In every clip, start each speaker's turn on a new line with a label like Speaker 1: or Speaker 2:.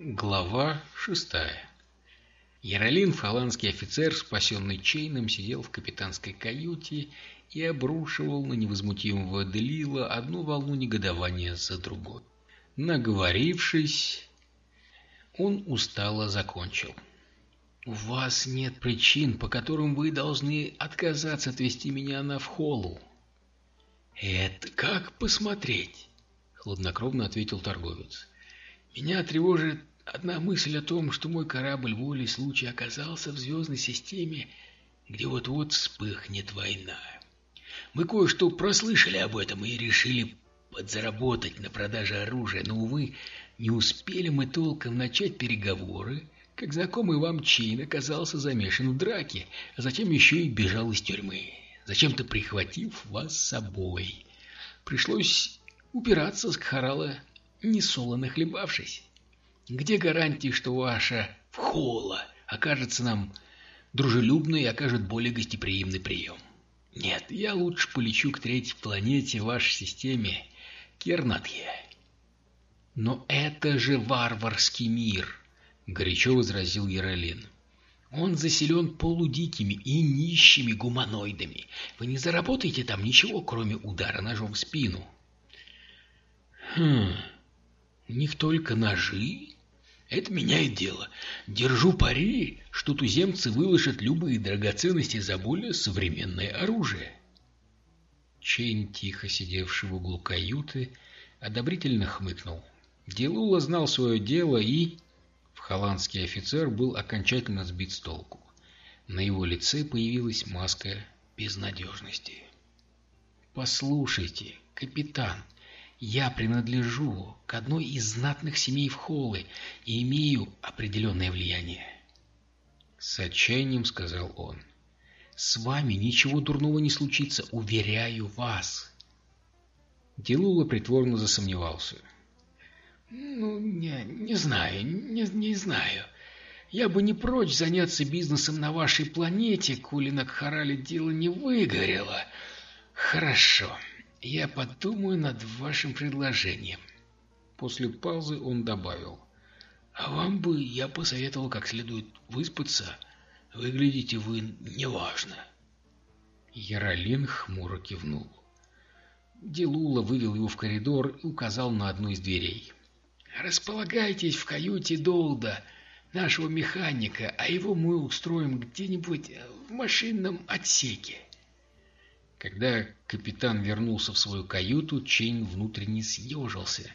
Speaker 1: Глава шестая Яролин, фаланский офицер, спасенный Чейном, сидел в капитанской каюте и обрушивал на невозмутимого Делила одну волну негодования за другой. Наговорившись, он устало закончил. «У вас нет причин, по которым вы должны отказаться отвезти меня на Вхолу». «Это как посмотреть?» — хладнокровно ответил торговец. Меня тревожит одна мысль о том, что мой корабль волей случая оказался в звездной системе, где вот-вот вспыхнет война. Мы кое-что прослышали об этом и решили подзаработать на продаже оружия, но, увы, не успели мы толком начать переговоры, как знакомый вам Чейн оказался замешан в драке, а затем еще и бежал из тюрьмы, зачем-то прихватив вас с собой. Пришлось упираться с Кхарала несолоно хлебавшись. Где гарантии, что ваша вхола окажется нам дружелюбной и окажет более гостеприимный прием? Нет, я лучше полечу к третьей планете в вашей системе, Кернатье. Но это же варварский мир, горячо возразил Яролин. Он заселен полудикими и нищими гуманоидами. Вы не заработаете там ничего, кроме удара ножом в спину. Хм, у них только ножи? Это меняет дело. Держу пари, что туземцы выложат любые драгоценности за более современное оружие. Чейн, тихо сидевший в углу каюты, одобрительно хмыкнул. Делула знал свое дело и... В холландский офицер был окончательно сбит с толку. На его лице появилась маска безнадежности. «Послушайте, капитан», я принадлежу к одной из знатных семей в Холлы и имею определенное влияние. С отчаянием сказал он. С вами ничего дурного не случится, уверяю вас. Делула притворно засомневался. Ну, не, не знаю, не, не знаю. Я бы не прочь заняться бизнесом на вашей планете, коли на Кхарале дело не выгорело. Хорошо. Я подумаю над вашим предложением. После паузы он добавил. А вам бы я посоветовал как следует выспаться. Выглядите вы неважно. Яролин хмуро кивнул. Делула вывел его в коридор и указал на одну из дверей. «Располагайтесь в каюте Долда, нашего механика, а его мы устроим где-нибудь в машинном отсеке». Когда капитан вернулся в свою каюту, Чейн внутренне съежился.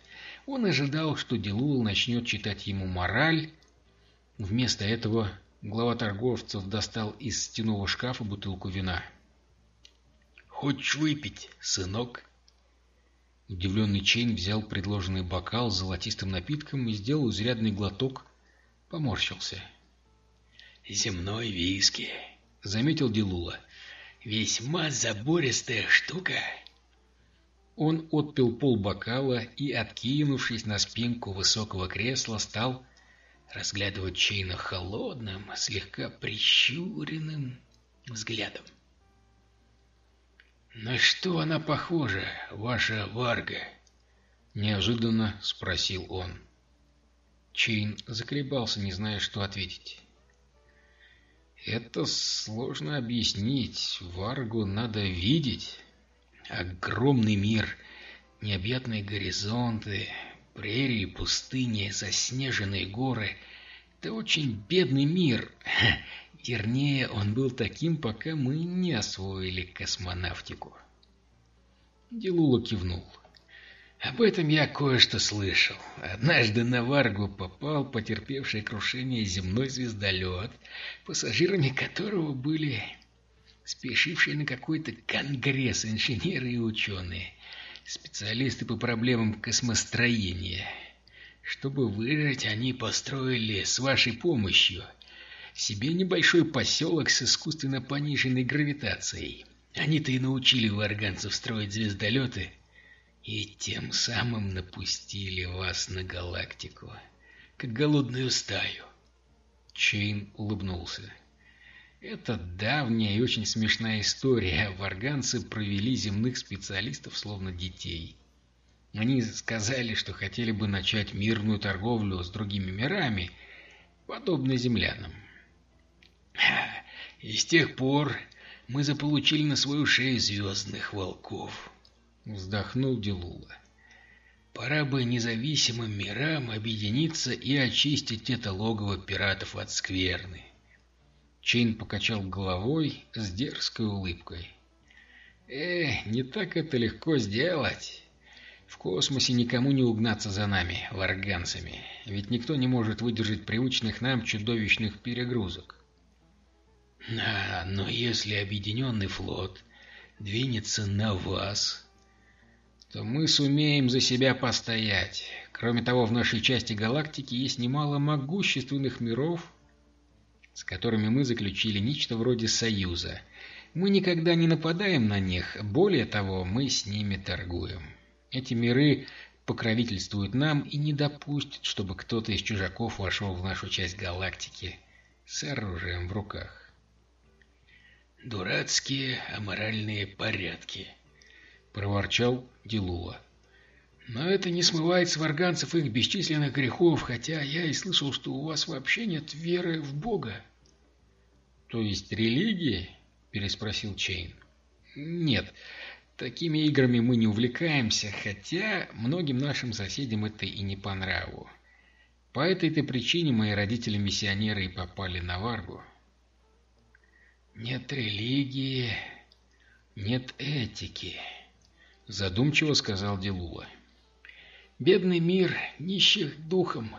Speaker 1: Он ожидал, что Делуэл начнет читать ему мораль. Вместо этого глава торговцев достал из стенового шкафа бутылку вина. «Хочешь выпить, сынок?» Удивленный Чейн взял предложенный бокал с золотистым напитком и сделал изрядный глоток, поморщился. «Земной виски», — заметил Делула. Весьма забористая штука. Он отпил полбокала и, откинувшись на спинку высокого кресла, стал разглядывать Чейна холодным, слегка прищуренным взглядом. «На что она похожа, ваша Варга?» — неожиданно спросил он. Чейн заколебался, не зная, что ответить. Это сложно объяснить. Варгу надо видеть. Огромный мир, необъятные горизонты, прерии, пустыни, заснеженные горы. Это очень бедный мир. Вернее, он был таким, пока мы не освоили космонавтику. Делула кивнул. Об этом я кое-что слышал. Однажды на Варгу попал потерпевший крушение земной звездолет, пассажирами которого были спешившие на какой-то конгресс инженеры и ученые, специалисты по проблемам космостроения. Чтобы выжить, они построили с вашей помощью себе небольшой поселок с искусственно пониженной гравитацией. Они-то и научили варганцев строить звездолеты — и тем самым напустили вас на галактику, как голодную стаю. Чейн улыбнулся. Это давняя и очень смешная история. Варганцы провели земных специалистов словно детей. Они сказали, что хотели бы начать мирную торговлю с другими мирами, подобно землянам. И с тех пор мы заполучили на свою шею звездных волков. Вздохнул Делула. Пора бы независимым мирам объединиться и очистить это логово пиратов от скверны. Чейн покачал головой с дерзкой улыбкой. «Э, не так это легко сделать. В космосе никому не угнаться за нами, варганцами, ведь никто не может выдержать привычных нам чудовищных перегрузок. А, но если объединенный флот двинется на вас, то мы сумеем за себя постоять. Кроме того, в нашей части галактики есть немало могущественных миров, с которыми мы заключили нечто вроде союза. Мы никогда не нападаем на них, более того, мы с ними торгуем. Эти миры покровительствуют нам и не допустят, чтобы кто-то из чужаков вошел в нашу часть галактики с оружием в руках. «Дурацкие аморальные порядки», — проворчал Дилула. «Но это не смывает с варганцев их бесчисленных грехов, хотя я и слышал, что у вас вообще нет веры в Бога». «То есть религии?» — переспросил Чейн. «Нет, такими играми мы не увлекаемся, хотя многим нашим соседям это и не по нраву. По этой-то причине мои родители-миссионеры и попали на Варгу». «Нет религии, нет этики», — задумчиво сказал Делула. «Бедный мир нищих духом,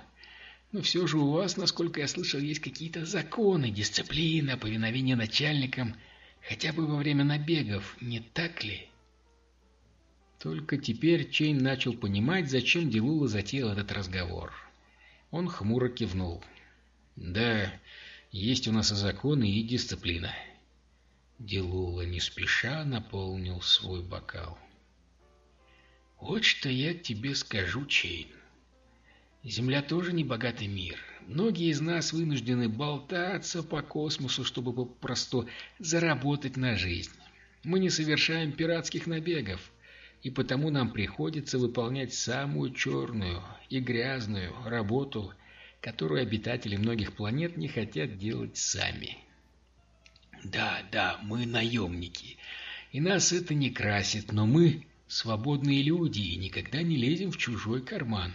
Speaker 1: но все же у вас, насколько я слышал, есть какие-то законы, дисциплина, повиновение начальникам, хотя бы во время набегов, не так ли?» Только теперь Чейн начал понимать, зачем Делула затеял этот разговор. Он хмуро кивнул. «Да, есть у нас и законы, и дисциплина. Делула не спеша наполнил свой бокал. Вот что я тебе скажу, Чейн. Земля тоже не богатый мир. Многие из нас вынуждены болтаться по космосу, чтобы попросту заработать на жизнь. Мы не совершаем пиратских набегов, и потому нам приходится выполнять самую черную и грязную работу – которую обитатели многих планет не хотят делать сами. Да, да, мы наемники, и нас это не красит, но мы свободные люди и никогда не лезем в чужой карман.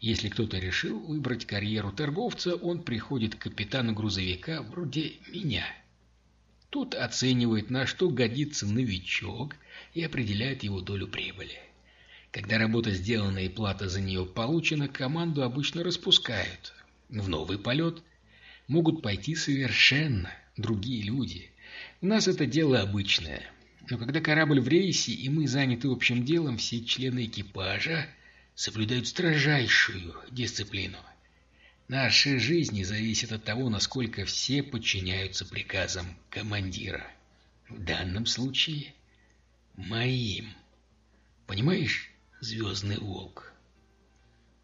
Speaker 1: Если кто-то решил выбрать карьеру торговца, он приходит к капитану грузовика вроде меня. Тут оценивает, на что годится новичок и определяет его долю прибыли. Когда работа сделана и плата за нее получена, команду обычно распускают, в новый полет могут пойти совершенно другие люди. У нас это дело обычное. Но когда корабль в рейсе, и мы заняты общим делом, все члены экипажа соблюдают строжайшую дисциплину. Наши жизни зависят от того, насколько все подчиняются приказам командира. В данном случае моим. Понимаешь, Звездный Волк?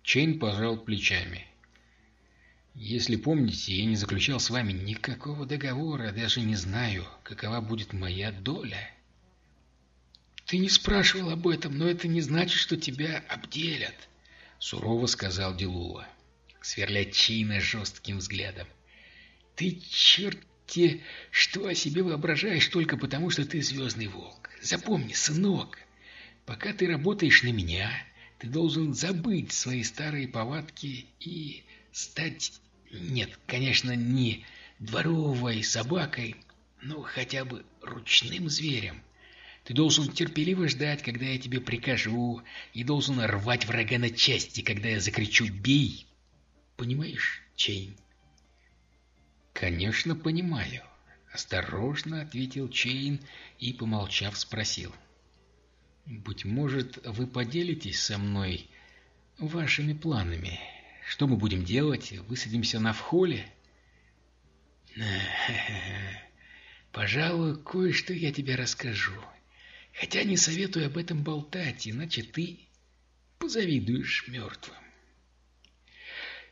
Speaker 1: Чейн пожал плечами. Если помните, я не заключал с вами никакого договора, даже не знаю, какова будет моя доля. Ты не спрашивал об этом, но это не значит, что тебя обделят, сурово сказал Делула, сверля Чина жестким взглядом. Ты черти что о себе воображаешь только потому, что ты звездный волк. Запомни, сынок, пока ты работаешь на меня, ты должен забыть свои старые повадки и стать, нет, конечно, не дворовой собакой, но хотя бы ручным зверем. Ты должен терпеливо ждать, когда я тебе прикажу, и должен рвать врага на части, когда я закричу «бей». Понимаешь, Чейн? Конечно, понимаю. Осторожно ответил Чейн и, помолчав, спросил. Быть может, вы поделитесь со мной вашими планами? Что мы будем делать? Высадимся на вхоле? Пожалуй, кое-что я тебе расскажу. Хотя не советую об этом болтать, иначе ты позавидуешь мертвым.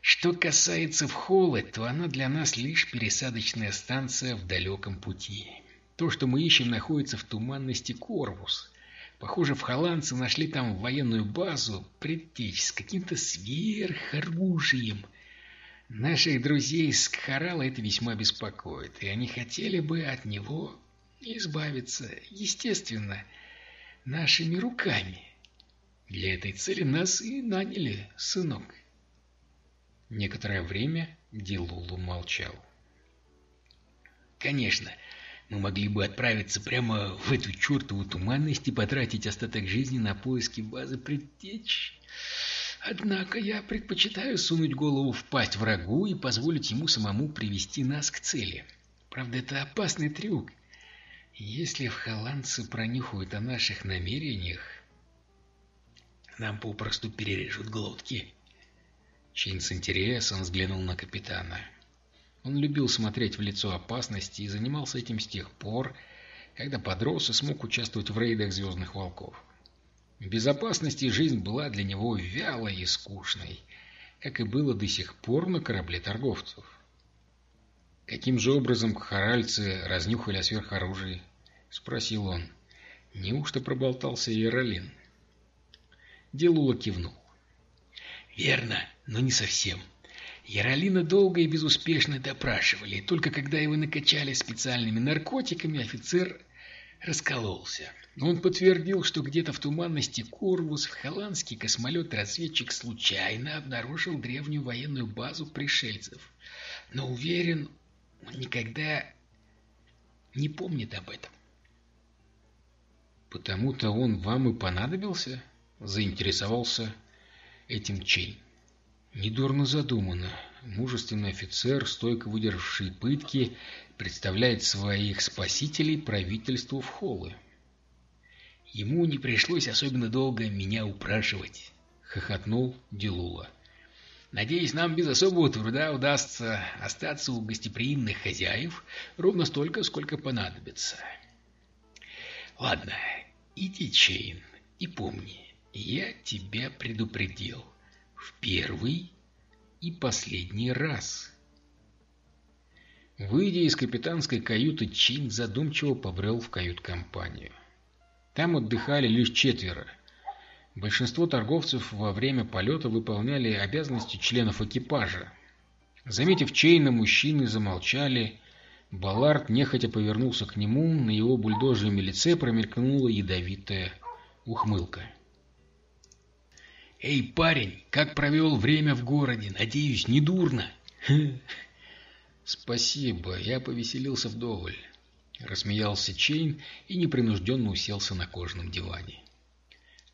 Speaker 1: Что касается Вхолы, то она для нас лишь пересадочная станция в далеком пути. То, что мы ищем, находится в туманности Корвус. Похоже, в холландцы нашли там военную базу, предтечь с каким-то сверхоружием. Наших друзей с Кхарала это весьма беспокоит, и они хотели бы от него избавиться, естественно, нашими руками. Для этой цели нас и наняли, сынок. Некоторое время Дилулу молчал. Конечно, мы могли бы отправиться прямо в эту чертову туманность и потратить остаток жизни на поиски базы предтеч. Однако я предпочитаю сунуть голову в пасть врагу и позволить ему самому привести нас к цели. Правда, это опасный трюк. Если в холландцы пронюхают о наших намерениях, нам попросту перережут глотки. Чин с интересом взглянул на капитана. Он любил смотреть в лицо опасности и занимался этим с тех пор, когда подрос и смог участвовать в рейдах Звездных Волков. В безопасности жизнь была для него вялой и скучной, как и было до сих пор на корабле торговцев. «Каким же образом харальцы разнюхали о сверхоружии?» — спросил он. «Неужто проболтался Иеролин?» Делула кивнул. «Верно, но не совсем. Яролина долго и безуспешно допрашивали, и только когда его накачали специальными наркотиками, офицер раскололся. Он подтвердил, что где-то в туманности Курвус в холландский космолет-разведчик случайно обнаружил древнюю военную базу пришельцев. Но уверен, он никогда не помнит об этом. «Потому-то он вам и понадобился?» заинтересовался этим Чей. Недурно задумано. Мужественный офицер, стойко выдержавший пытки, представляет своих спасителей правительству в холлы. Ему не пришлось особенно долго меня упрашивать, — хохотнул Дилула. Надеюсь, нам без особого труда удастся остаться у гостеприимных хозяев ровно столько, сколько понадобится. Ладно, иди, Чейн, и помни, я тебя предупредил. В первый и последний раз. Выйдя из капитанской каюты, Чейн задумчиво побрел в кают-компанию. Там отдыхали лишь четверо. Большинство торговцев во время полета выполняли обязанности членов экипажа. Заметив Чейна, мужчины замолчали. Баллард нехотя повернулся к нему, на его бульдожьем лице промелькнула ядовитая ухмылка. «Эй, парень, как провел время в городе? Надеюсь, не дурно?» «Спасибо, я повеселился вдоволь», — рассмеялся Чейн и непринужденно уселся на кожаном диване.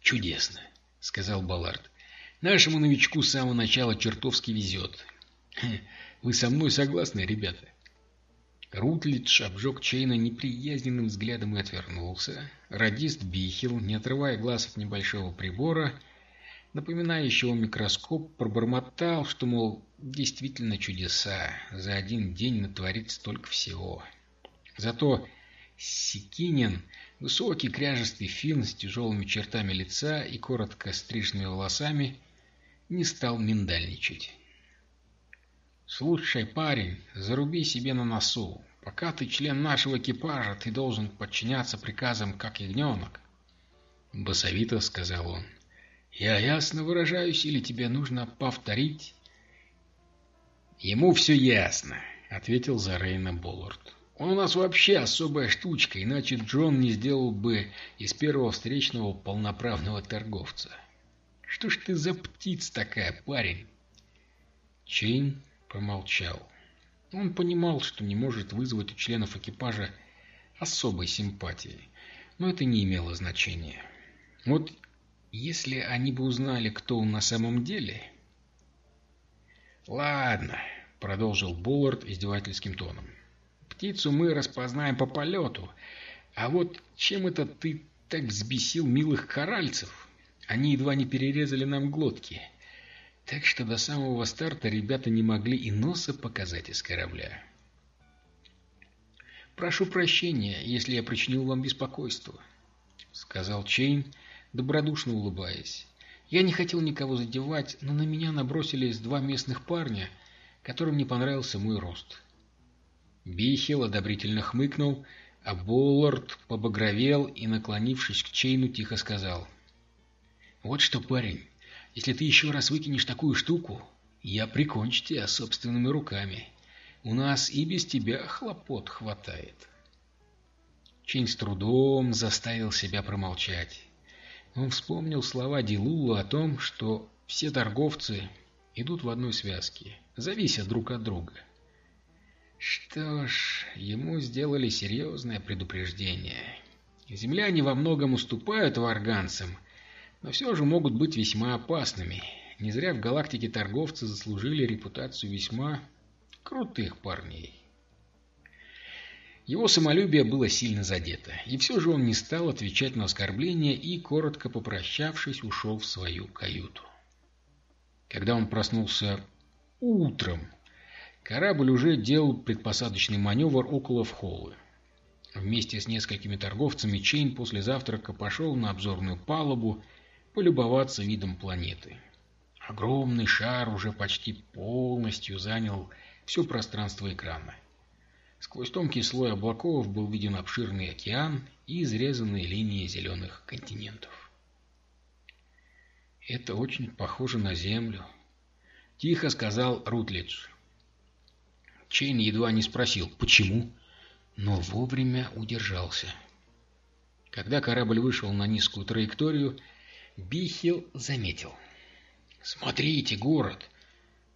Speaker 1: «Чудесно», — сказал Баллард. «Нашему новичку с самого начала чертовски везет. Вы со мной согласны, ребята?» Рутлидж обжег Чейна неприязненным взглядом и отвернулся. Радист Бихил, не отрывая глаз от небольшого прибора, — напоминающего микроскоп, пробормотал, что, мол, действительно чудеса, за один день натворит столько всего. Зато Сикинин, высокий кряжестый фин с тяжелыми чертами лица и коротко стриженными волосами, не стал миндальничать. «Слушай, парень, заруби себе на носу. Пока ты член нашего экипажа, ты должен подчиняться приказам, как ягненок», — басовито сказал он. Я ясно выражаюсь, или тебе нужно повторить? Ему все ясно, ответил Зарейна Боллард. Он у нас вообще особая штучка, иначе Джон не сделал бы из первого встречного полноправного торговца. Что ж ты за птица такая, парень? Чейн помолчал. Он понимал, что не может вызвать у членов экипажа особой симпатии, но это не имело значения. Вот если они бы узнали, кто он на самом деле... «Ладно», — продолжил Буллард издевательским тоном. «Птицу мы распознаем по полету. А вот чем это ты так взбесил милых коральцев? Они едва не перерезали нам глотки. Так что до самого старта ребята не могли и носа показать из корабля». «Прошу прощения, если я причинил вам беспокойство», — сказал Чейн, — добродушно улыбаясь. Я не хотел никого задевать, но на меня набросились два местных парня, которым не понравился мой рост. Бихел одобрительно хмыкнул, А Боллард побагровел и, наклонившись к Чейну, тихо сказал. «Вот что, парень, если ты еще раз выкинешь такую штуку, я прикончу тебя собственными руками. У нас и без тебя хлопот хватает». Чейн с трудом заставил себя промолчать. Он вспомнил слова Дилула о том, что все торговцы идут в одной связке, зависят друг от друга. Что ж, ему сделали серьезное предупреждение. Земляне во многом уступают варганцам, но все же могут быть весьма опасными. Не зря в галактике торговцы заслужили репутацию весьма крутых парней. Его самолюбие было сильно задето, и все же он не стал отвечать на оскорбления и, коротко попрощавшись, ушел в свою каюту. Когда он проснулся утром, Корабль уже делал предпосадочный маневр около вхолы. Вместе с несколькими торговцами Чейн после завтрака пошел на обзорную палубу полюбоваться видом планеты. Огромный шар уже почти полностью занял все пространство экрана. Сквозь тонкий слой облаков был виден обширный океан и изрезанные линии зеленых континентов. «Это очень похоже на Землю», — тихо сказал Рутлидж. Чейн едва не спросил, почему, но вовремя удержался. Когда корабль вышел на низкую траекторию, Бихил заметил. «Смотрите, город!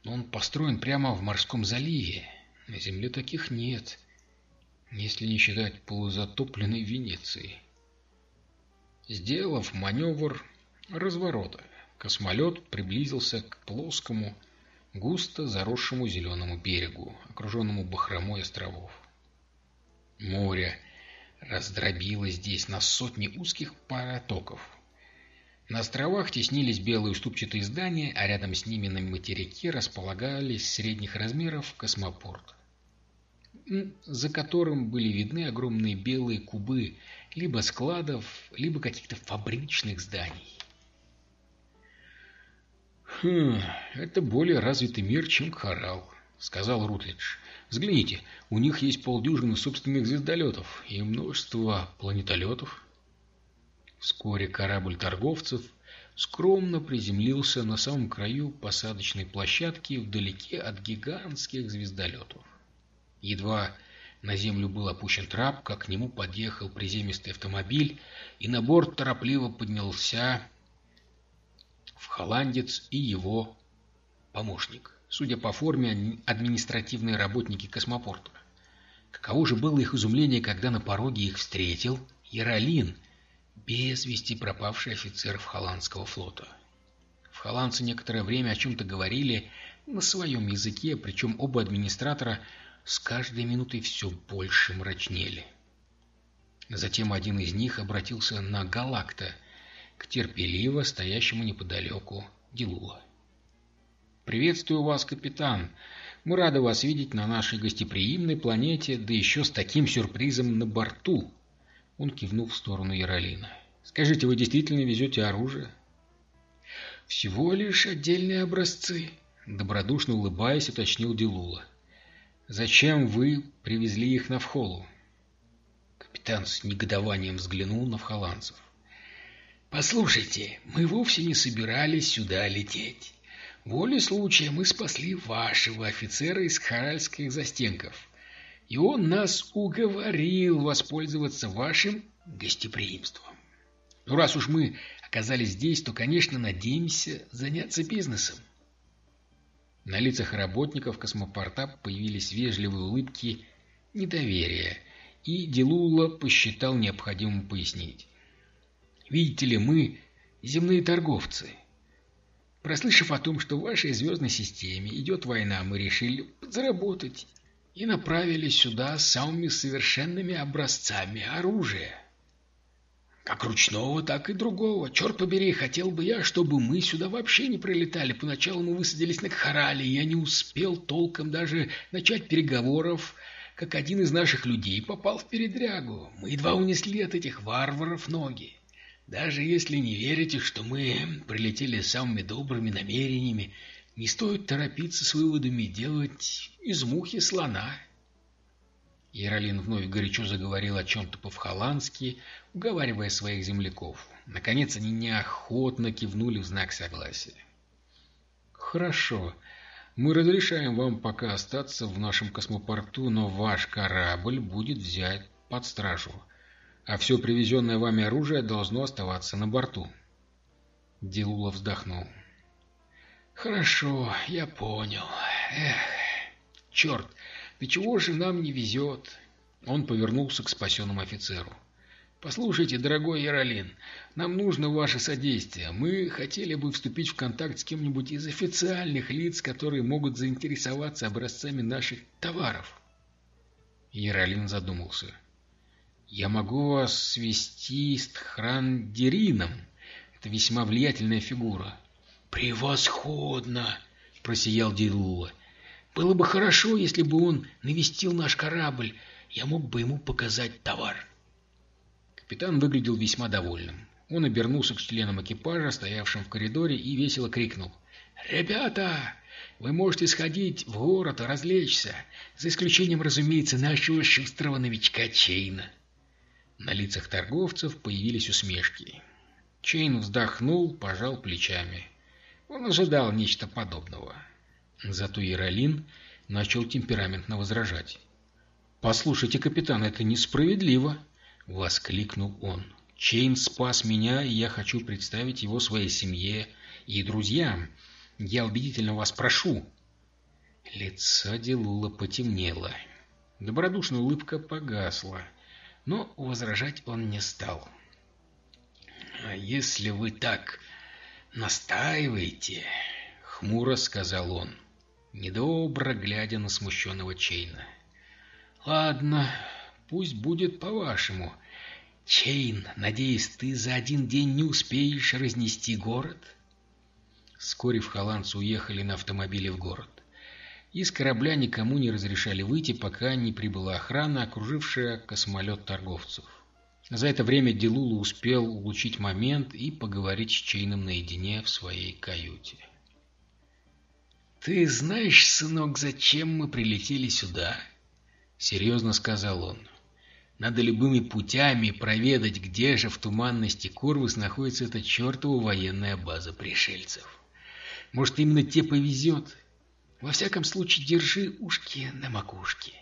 Speaker 1: Он построен прямо в морском заливе. На земле таких нет, если не считать полузатопленной Венеции». Сделав маневр разворота, космолет приблизился к плоскому, густо заросшему зеленому берегу, окруженному бахромой островов. Море раздробилось здесь на сотни узких паротоков. На островах теснились белые уступчатые здания, а рядом с ними на материке располагались средних размеров космопорт, за которым были видны огромные белые кубы либо складов, либо каких-то фабричных зданий. «Хм, это более развитый мир, чем Харал», — сказал Рутлидж. «Взгляните, у них есть полдюжины собственных звездолетов и множество планетолетов». Вскоре корабль торговцев скромно приземлился на самом краю посадочной площадки вдалеке от гигантских звездолетов. Едва на землю был опущен трап, как к нему подъехал приземистый автомобиль, и на борт торопливо поднялся в холландец и его помощник, судя по форме, административные работники космопорта. Каково же было их изумление, когда на пороге их встретил Яролин, без вести пропавший в холландского флота. В холландцы некоторое время о чем-то говорили на своем языке, причем оба администратора с каждой минутой все больше мрачнели. Затем один из них обратился на Галакта — к терпеливо стоящему неподалеку Дилула. «Приветствую вас, капитан. Мы рады вас видеть на нашей гостеприимной планете, да еще с таким сюрпризом на борту». Он кивнул в сторону Яролина. «Скажите, вы действительно везете оружие?» «Всего лишь отдельные образцы», — добродушно улыбаясь, уточнил Дилула. «Зачем вы привезли их на Вхолу?» Капитан с негодованием взглянул на вхоланцев. «Послушайте, мы вовсе не собирались сюда лететь. Волей случая мы спасли вашего офицера из Харальских застенков, и он нас уговорил воспользоваться вашим гостеприимством. Ну, раз уж мы оказались здесь, то, конечно, надеемся заняться бизнесом». На лицах работников космопорта появились вежливые улыбки недоверия, и Делула посчитал необходимым пояснить. Видите ли, мы земные торговцы. Прослышав о том, что в вашей звездной системе идет война, мы решили заработать и направились сюда самыми совершенными образцами оружия. Как ручного, так и другого. Черт побери, хотел бы я, чтобы мы сюда вообще не прилетали. Поначалу мы высадились на Кхарале, я не успел толком даже начать переговоров, как один из наших людей попал в передрягу. Мы едва унесли от этих варваров ноги. Даже если не верите, что мы прилетели с самыми добрыми намерениями, не стоит торопиться с выводами делать из мухи слона. Яролин вновь горячо заговорил о чем-то по-вхоландски, уговаривая своих земляков. Наконец они неохотно кивнули в знак согласия. «Хорошо. Мы разрешаем вам пока остаться в нашем космопорту, но ваш корабль будет взять под стражу, а все привезенное вами оружие должно оставаться на борту». Делула вздохнул. «Хорошо, я понял. Эх, черт, да чего же нам не везет?» Он повернулся к спасенному офицеру. «Послушайте, дорогой Яролин, нам нужно ваше содействие. Мы хотели бы вступить в контакт с кем-нибудь из официальных лиц, которые могут заинтересоваться образцами наших товаров». Яролин задумался. «Я могу вас свести с Тхрандерином. Это весьма влиятельная фигура. «Превосходно!» — просиял Дилула. «Было бы хорошо, если бы он навестил наш корабль. Я мог бы ему показать товар». Капитан выглядел весьма довольным. Он обернулся к членам экипажа, стоявшим в коридоре, и весело крикнул. «Ребята, вы можете сходить в город и развлечься, за исключением, разумеется, нашего шустрого новичка Чейна». На лицах торговцев появились усмешки. Чейн вздохнул, пожал плечами. Он ожидал нечто подобного. Зато Яролин начал темпераментно возражать. «Послушайте, капитан, это несправедливо!» — воскликнул он. «Чейн спас меня, и я хочу представить его своей семье и друзьям. Я убедительно вас прошу!» Лицо Делула потемнело. Добродушная улыбка погасла, но возражать он не стал. «А если вы так настаиваете?» — хмуро сказал он, недобро глядя на смущенного Чейна. «Ладно, пусть будет по-вашему. Чейн, надеюсь, ты за один день не успеешь разнести город?» Вскоре вхолландцы уехали на автомобиле в город. Из корабля никому не разрешали выйти, пока не прибыла охрана, окружившая космолет торговцев. За это время Делула успел улучшить момент и поговорить с Чейном наедине в своей каюте. «Ты знаешь, сынок, зачем мы прилетели сюда?» — серьезно сказал он. «Надо любыми путями проведать, где же в туманности Корвус находится эта чертова военная база пришельцев. Может, именно тебе повезет? Во всяком случае, держи ушки на макушке,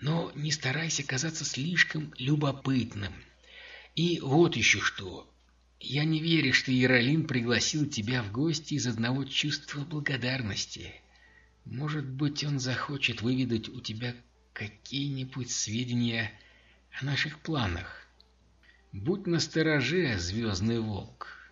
Speaker 1: но не старайся казаться слишком любопытным». И вот еще что. Я не верю, что Яролин пригласил тебя в гости из одного чувства благодарности. Может быть, он захочет выведать у тебя какие-нибудь сведения о наших планах. Будь настороже, Звездный Волк.